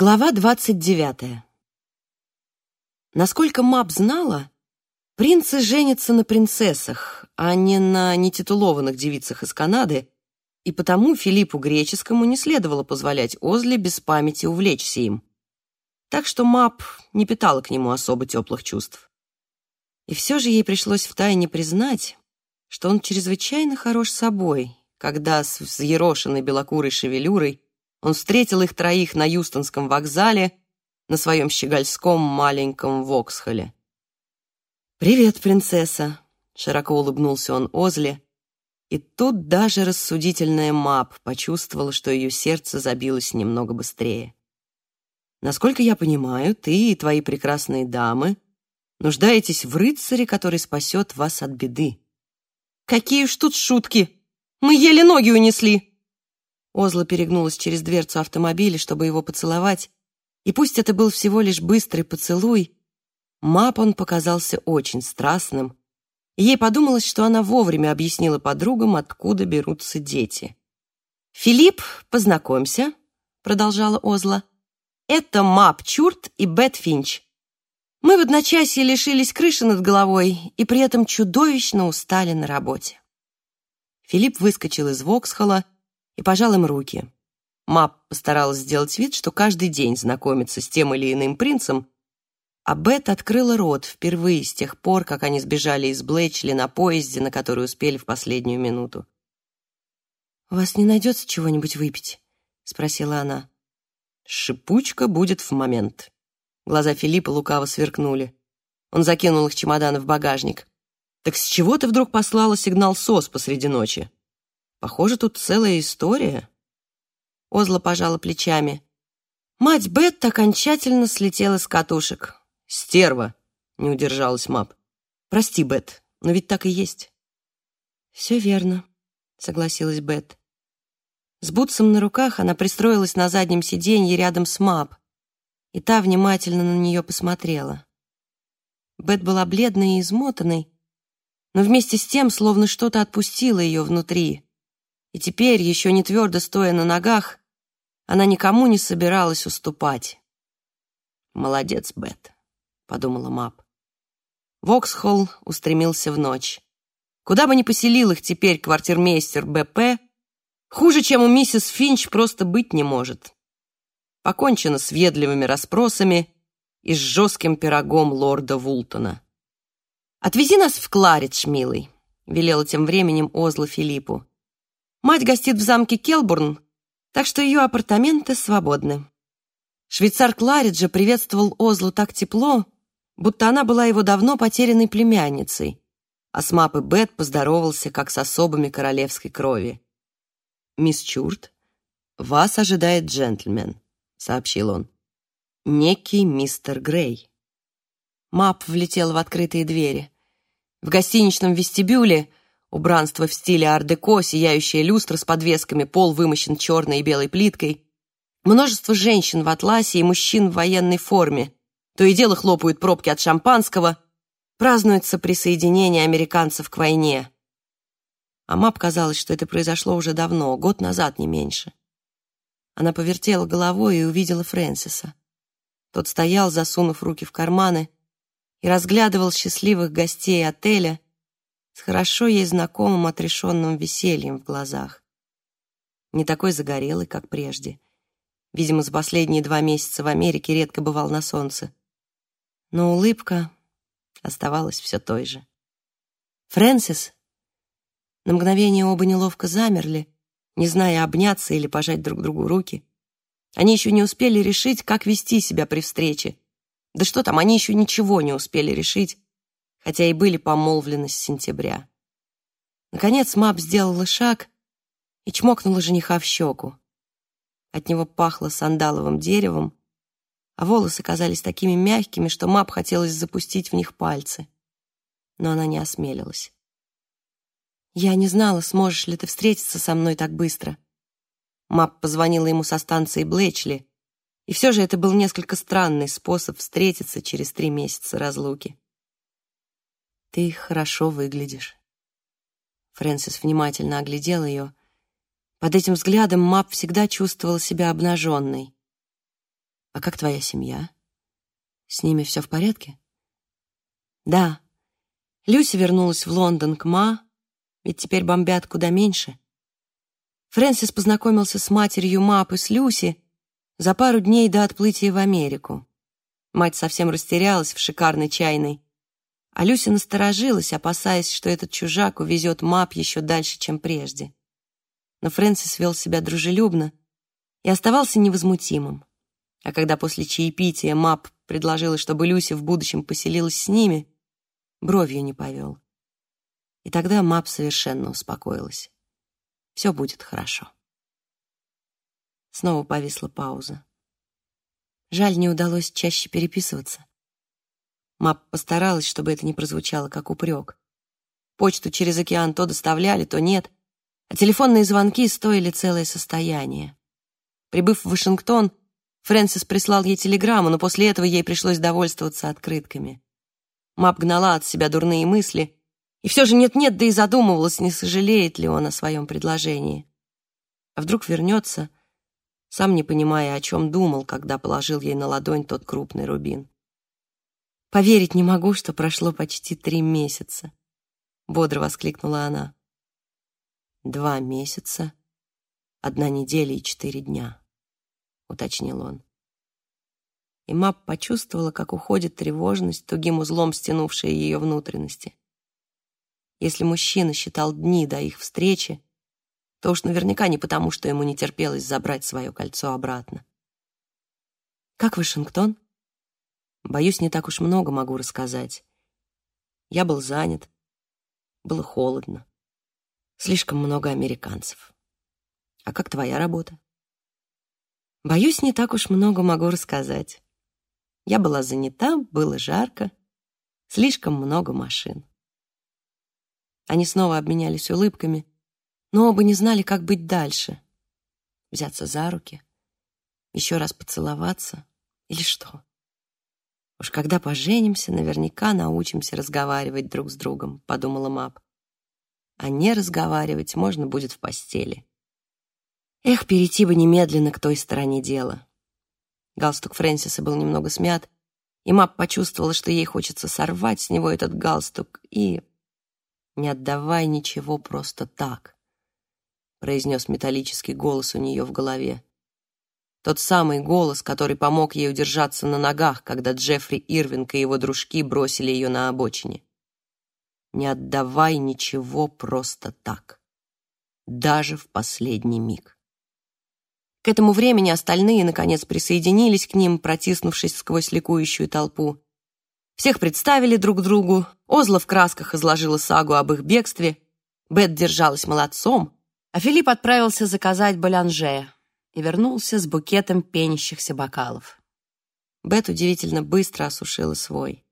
Глава двадцать девятая. Насколько Мап знала, принцы женятся на принцессах, а не на нетитулованных девицах из Канады, и потому Филиппу Греческому не следовало позволять Озле без памяти увлечься им. Так что Мап не питала к нему особо теплых чувств. И все же ей пришлось втайне признать, что он чрезвычайно хорош собой, когда с взъерошенной белокурой шевелюрой он встретил их троих на Юстонском вокзале на своем щегольском маленьком Воксхоле. «Привет, принцесса!» — широко улыбнулся он Озле, и тут даже рассудительная Мап почувствовала, что ее сердце забилось немного быстрее. «Насколько я понимаю, ты и твои прекрасные дамы нуждаетесь в рыцаре, который спасет вас от беды». «Какие уж тут шутки! Мы еле ноги унесли!» Озла перегнулась через дверцу автомобиля, чтобы его поцеловать, и пусть это был всего лишь быстрый поцелуй, Мап он показался очень страстным, ей подумалось, что она вовремя объяснила подругам, откуда берутся дети. «Филипп, познакомься», — продолжала Озла. «Это Мап Чурт и Бет Финч. Мы в одночасье лишились крыши над головой и при этом чудовищно устали на работе». Филипп выскочил из Воксхола, и пожал им руки. Мап постаралась сделать вид, что каждый день знакомится с тем или иным принцем, а Бет открыла рот впервые с тех пор, как они сбежали из Блэчли на поезде, на который успели в последнюю минуту. «У вас не найдется чего-нибудь выпить?» — спросила она. «Шипучка будет в момент». Глаза Филиппа лукаво сверкнули. Он закинул их чемоданы в багажник. «Так с чего ты вдруг послала сигнал СОС посреди ночи?» Похоже, тут целая история. Озла пожала плечами. Мать Бетт окончательно слетела с катушек. «Стерва!» — не удержалась Мап. «Прости, Бет, но ведь так и есть». «Все верно», — согласилась Бет. С Бутсом на руках она пристроилась на заднем сиденье рядом с Мап, и та внимательно на нее посмотрела. Бет была бледной и измотанной, но вместе с тем словно что-то отпустило ее внутри. И теперь, еще не твердо стоя на ногах, она никому не собиралась уступать. «Молодец, Бет», — подумала Мап. Воксхолл устремился в ночь. Куда бы ни поселил их теперь квартирмейстер БП, хуже, чем у миссис Финч, просто быть не может. Покончено с ведливыми расспросами и с жестким пирогом лорда Вултона. «Отвези нас в Кларидж, милый», — велела тем временем Озла Филиппу. Мать гостит в замке Келбурн, так что ее апартаменты свободны. Швейцар Клариджа приветствовал Озлу так тепло, будто она была его давно потерянной племянницей, а с Мап и Бет поздоровался, как с особами королевской крови. «Мисс Чурт, вас ожидает джентльмен», — сообщил он. «Некий мистер Грей». Мап влетел в открытые двери. В гостиничном вестибюле Убранство в стиле ар-деко, сияющая люстра с подвесками, пол вымощен черной и белой плиткой. Множество женщин в атласе и мужчин в военной форме. То и дело хлопают пробки от шампанского. Празднуется присоединение американцев к войне. А Мап казалось, что это произошло уже давно, год назад, не меньше. Она повертела головой и увидела Фрэнсиса. Тот стоял, засунув руки в карманы, и разглядывал счастливых гостей отеля, с хорошо ей знакомым отрешенным весельем в глазах. Не такой загорелый, как прежде. Видимо, за последние два месяца в Америке редко бывал на солнце. Но улыбка оставалась все той же. «Фрэнсис?» На мгновение оба неловко замерли, не зная, обняться или пожать друг другу руки. Они еще не успели решить, как вести себя при встрече. Да что там, они еще ничего не успели решить, хотя и были помолвлены с сентября. Наконец Мап сделала шаг и чмокнула жениха в щеку. От него пахло сандаловым деревом, а волосы казались такими мягкими, что Мап хотелось запустить в них пальцы. Но она не осмелилась. «Я не знала, сможешь ли ты встретиться со мной так быстро». Мап позвонила ему со станции Блэчли, и все же это был несколько странный способ встретиться через три месяца разлуки. Ты хорошо выглядишь. Фрэнсис внимательно оглядел ее. Под этим взглядом Мап всегда чувствовала себя обнаженной. А как твоя семья? С ними все в порядке? Да. Люси вернулась в Лондон к Ма, ведь теперь бомбят куда меньше. Фрэнсис познакомился с матерью Мап и с Люси за пару дней до отплытия в Америку. Мать совсем растерялась в шикарной чайной, а Люся насторожилась, опасаясь, что этот чужак увезет Мап еще дальше, чем прежде. Но Фрэнсис вел себя дружелюбно и оставался невозмутимым. А когда после чаепития Мап предложила, чтобы Люся в будущем поселилась с ними, бровью не повел. И тогда Мап совершенно успокоилась. Все будет хорошо. Снова повисла пауза. Жаль, не удалось чаще переписываться. Мап постаралась, чтобы это не прозвучало как упрек. Почту через океан то доставляли, то нет, а телефонные звонки стоили целое состояние. Прибыв в Вашингтон, Фрэнсис прислал ей телеграмму, но после этого ей пришлось довольствоваться открытками. Мап гнала от себя дурные мысли, и все же нет-нет, да и задумывалась, не сожалеет ли он о своем предложении. А вдруг вернется, сам не понимая, о чем думал, когда положил ей на ладонь тот крупный рубин. «Поверить не могу, что прошло почти три месяца», — бодро воскликнула она. «Два месяца, одна неделя и четыре дня», — уточнил он. И Мап почувствовала, как уходит тревожность, тугим узлом стянувшая ее внутренности. Если мужчина считал дни до их встречи, то уж наверняка не потому, что ему не терпелось забрать свое кольцо обратно. «Как Вашингтон?» «Боюсь, не так уж много могу рассказать. Я был занят, было холодно, слишком много американцев. А как твоя работа?» «Боюсь, не так уж много могу рассказать. Я была занята, было жарко, слишком много машин». Они снова обменялись улыбками, но оба не знали, как быть дальше. Взяться за руки, еще раз поцеловаться или что? Уж когда поженимся, наверняка научимся разговаривать друг с другом, подумала Мап. А не разговаривать можно будет в постели. Эх, перейти бы немедленно к той стороне дела. Галстук Фрэнсиса был немного смят, и Мап почувствовала, что ей хочется сорвать с него этот галстук и «Не отдавай ничего просто так», — произнес металлический голос у нее в голове. Тот самый голос, который помог ей удержаться на ногах, когда Джеффри Ирвинг и его дружки бросили ее на обочине. «Не отдавай ничего просто так, даже в последний миг». К этому времени остальные, наконец, присоединились к ним, протиснувшись сквозь ликующую толпу. Всех представили друг другу, Озла в красках изложила сагу об их бегстве, Бет держалась молодцом, а Филипп отправился заказать балянже и вернулся с букетом пенящихся бокалов. Бет удивительно быстро осушила свой.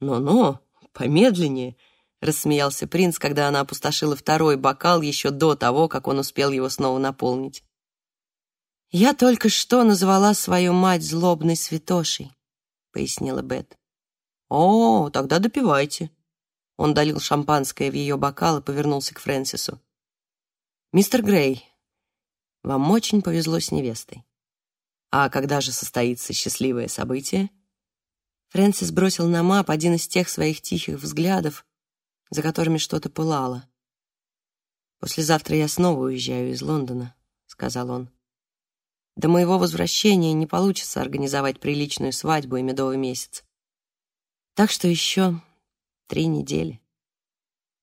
«Ну-ну, помедленнее», — рассмеялся принц, когда она опустошила второй бокал еще до того, как он успел его снова наполнить. «Я только что назвала свою мать злобной святошей», — пояснила Бет. «О, тогда допивайте». Он долил шампанское в ее бокал и повернулся к Фрэнсису. «Мистер Грей, вам очень повезло с невестой. А когда же состоится счастливое событие?» Фрэнсис бросил на мап один из тех своих тихих взглядов, за которыми что-то пылало. «Послезавтра я снова уезжаю из Лондона», — сказал он. «До моего возвращения не получится организовать приличную свадьбу и медовый месяц. Так что еще три недели.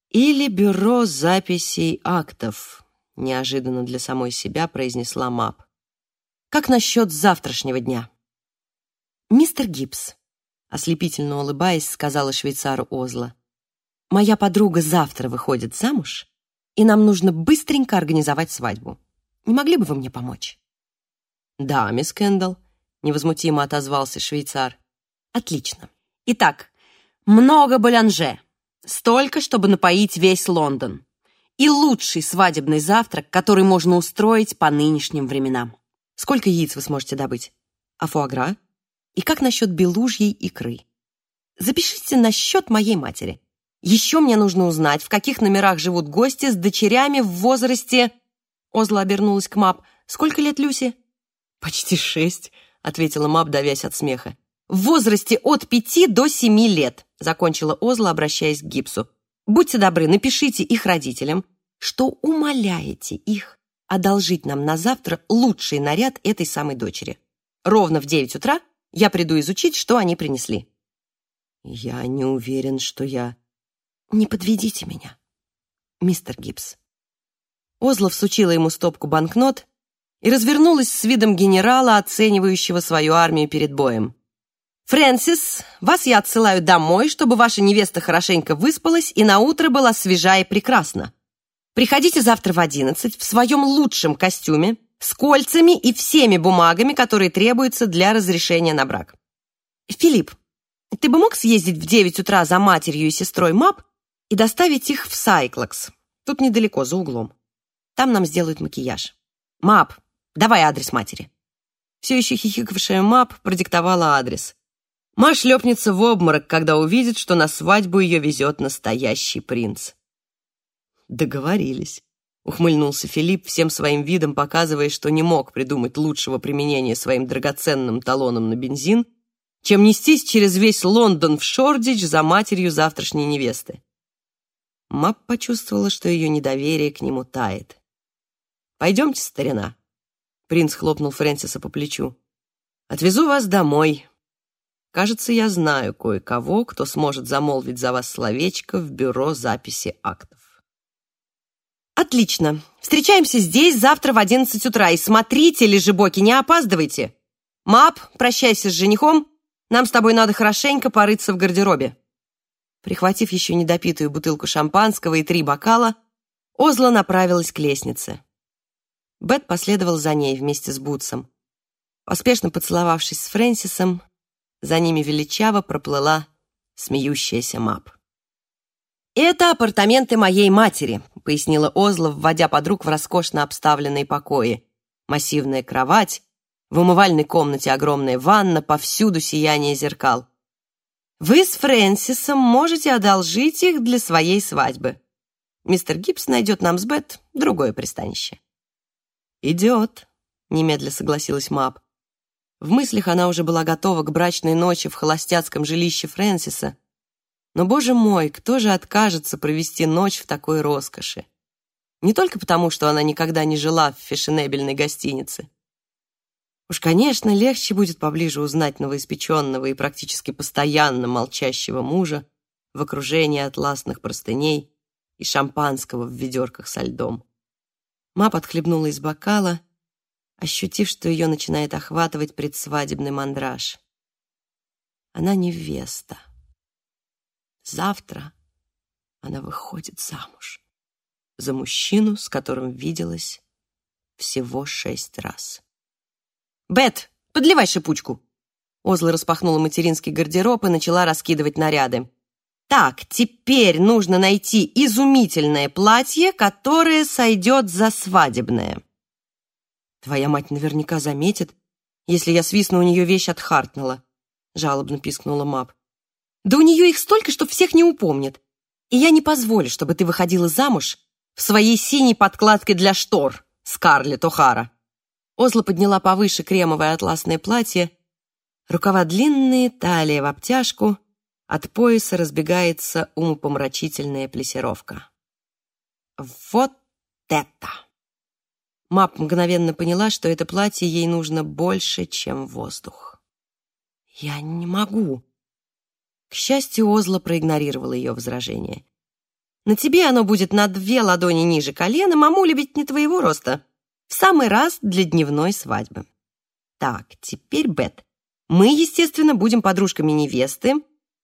Или бюро записей актов, неожиданно для самой себя произнесла Мап. Как насчет завтрашнего дня? Мистер Гибс, ослепительно улыбаясь, сказала швейцару Озла. Моя подруга завтра выходит замуж, и нам нужно быстренько организовать свадьбу. Не могли бы вы мне помочь? Да, мисс Кендалл, невозмутимо отозвался швейцар. Отлично. Итак, много балянже. Столько, чтобы напоить весь Лондон. И лучший свадебный завтрак, который можно устроить по нынешним временам. Сколько яиц вы сможете добыть? А фуагра? И как насчет белужьей икры? Запишите на счет моей матери. Еще мне нужно узнать, в каких номерах живут гости с дочерями в возрасте... Озла обернулась к Мап. Сколько лет Люси? Почти шесть, ответила Мап, давясь от смеха. «В возрасте от пяти до семи лет», закончила Озла, обращаясь к Гипсу. «Будьте добры, напишите их родителям, что умоляете их одолжить нам на завтра лучший наряд этой самой дочери. Ровно в девять утра я приду изучить, что они принесли». «Я не уверен, что я...» «Не подведите меня, мистер Гибс». Озла всучила ему стопку банкнот и развернулась с видом генерала, оценивающего свою армию перед боем. «Фрэнсис, вас я отсылаю домой, чтобы ваша невеста хорошенько выспалась и наутро была свежа и прекрасна. Приходите завтра в одиннадцать в своем лучшем костюме, с кольцами и всеми бумагами, которые требуются для разрешения на брак. Филипп, ты бы мог съездить в девять утра за матерью и сестрой Мап и доставить их в Сайклокс? Тут недалеко, за углом. Там нам сделают макияж. Мап, давай адрес матери. Все еще хихикавшая Мап продиктовала адрес. Ма шлепнется в обморок, когда увидит, что на свадьбу ее везет настоящий принц. Договорились. Ухмыльнулся Филипп, всем своим видом показывая, что не мог придумать лучшего применения своим драгоценным талоном на бензин, чем нестись через весь Лондон в Шордич за матерью завтрашней невесты. Мап почувствовала, что ее недоверие к нему тает. «Пойдемте, старина», — принц хлопнул Фрэнсиса по плечу. «Отвезу вас домой. Кажется, я знаю кое-кого, кто сможет замолвить за вас словечко в бюро записи актов». «Отлично. Встречаемся здесь завтра в одиннадцать утра. И смотрите, лежебоки, не опаздывайте. Мап, прощайся с женихом. Нам с тобой надо хорошенько порыться в гардеробе». Прихватив еще недопитую бутылку шампанского и три бокала, Озла направилась к лестнице. Бет последовал за ней вместе с Бутсом. Поспешно поцеловавшись с Фрэнсисом, за ними величаво проплыла смеющаяся Мап. «Это апартаменты моей матери», — пояснила Озла, вводя подруг в роскошно обставленные покои. Массивная кровать, в умывальной комнате огромная ванна, повсюду сияние зеркал. «Вы с Фрэнсисом можете одолжить их для своей свадьбы. Мистер Гибс найдет нам с Бет другое пристанище». «Идет», — немедля согласилась Мап. В мыслях она уже была готова к брачной ночи в холостяцком жилище Фрэнсиса, но, боже мой, кто же откажется провести ночь в такой роскоши? Не только потому, что она никогда не жила в фешенебельной гостинице. Уж, конечно, легче будет поближе узнать новоиспеченного и практически постоянно молчащего мужа в окружении атласных простыней и шампанского в ведерках со льдом. Ма подхлебнула из бокала, ощутив, что ее начинает охватывать предсвадебный мандраж. Она невеста. Завтра она выходит замуж за мужчину, с которым виделась всего шесть раз. «Бет, подливай шипучку!» Озла распахнула материнский гардероб и начала раскидывать наряды. «Так, теперь нужно найти изумительное платье, которое сойдет за свадебное». «Твоя мать наверняка заметит, если я свистну у нее вещь от Хартнелла», жалобно пискнула Мап. Да у нее их столько, что всех не упомнит. И я не позволю, чтобы ты выходила замуж в своей синей подкладкой для штор, Скарлетт О'Хара». Озла подняла повыше кремовое атласное платье. Рукава длинные, талия в обтяжку. От пояса разбегается умопомрачительная плесировка. Вот это! Мап мгновенно поняла, что это платье ей нужно больше, чем воздух. «Я не могу», к счастью, Озла проигнорировала ее возражение. «На тебе оно будет на две ладони ниже колена, мамуля ведь не твоего роста. В самый раз для дневной свадьбы. Так, теперь Бет. Мы, естественно, будем подружками невесты.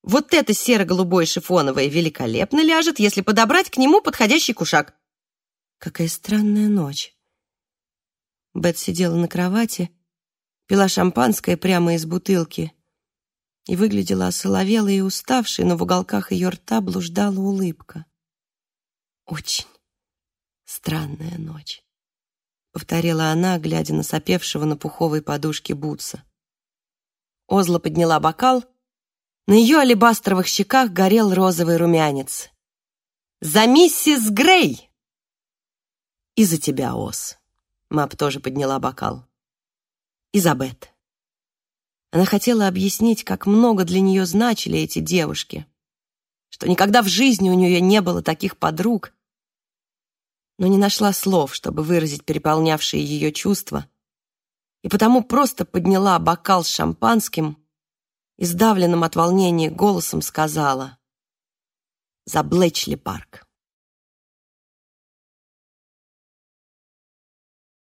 Вот это серо-голубое шифоновое великолепно ляжет, если подобрать к нему подходящий кушак». Какая странная ночь. Бет сидела на кровати, пила шампанское прямо из бутылки и выглядела осоловелой и уставшей, но в уголках ее рта блуждала улыбка. «Очень странная ночь», — повторила она, глядя на сопевшего на пуховой подушке Бутса. Озла подняла бокал. На ее алебастровых щеках горел розовый румянец. «За миссис Грей!» «И за тебя, Оз!» Мап тоже подняла бокал. «И за Бет!» Она хотела объяснить, как много для нее значили эти девушки, что никогда в жизни у нее не было таких подруг, но не нашла слов, чтобы выразить переполнявшие ее чувства, и потому просто подняла бокал с шампанским и сдавленным от волнения голосом сказала «За Блэчли парк».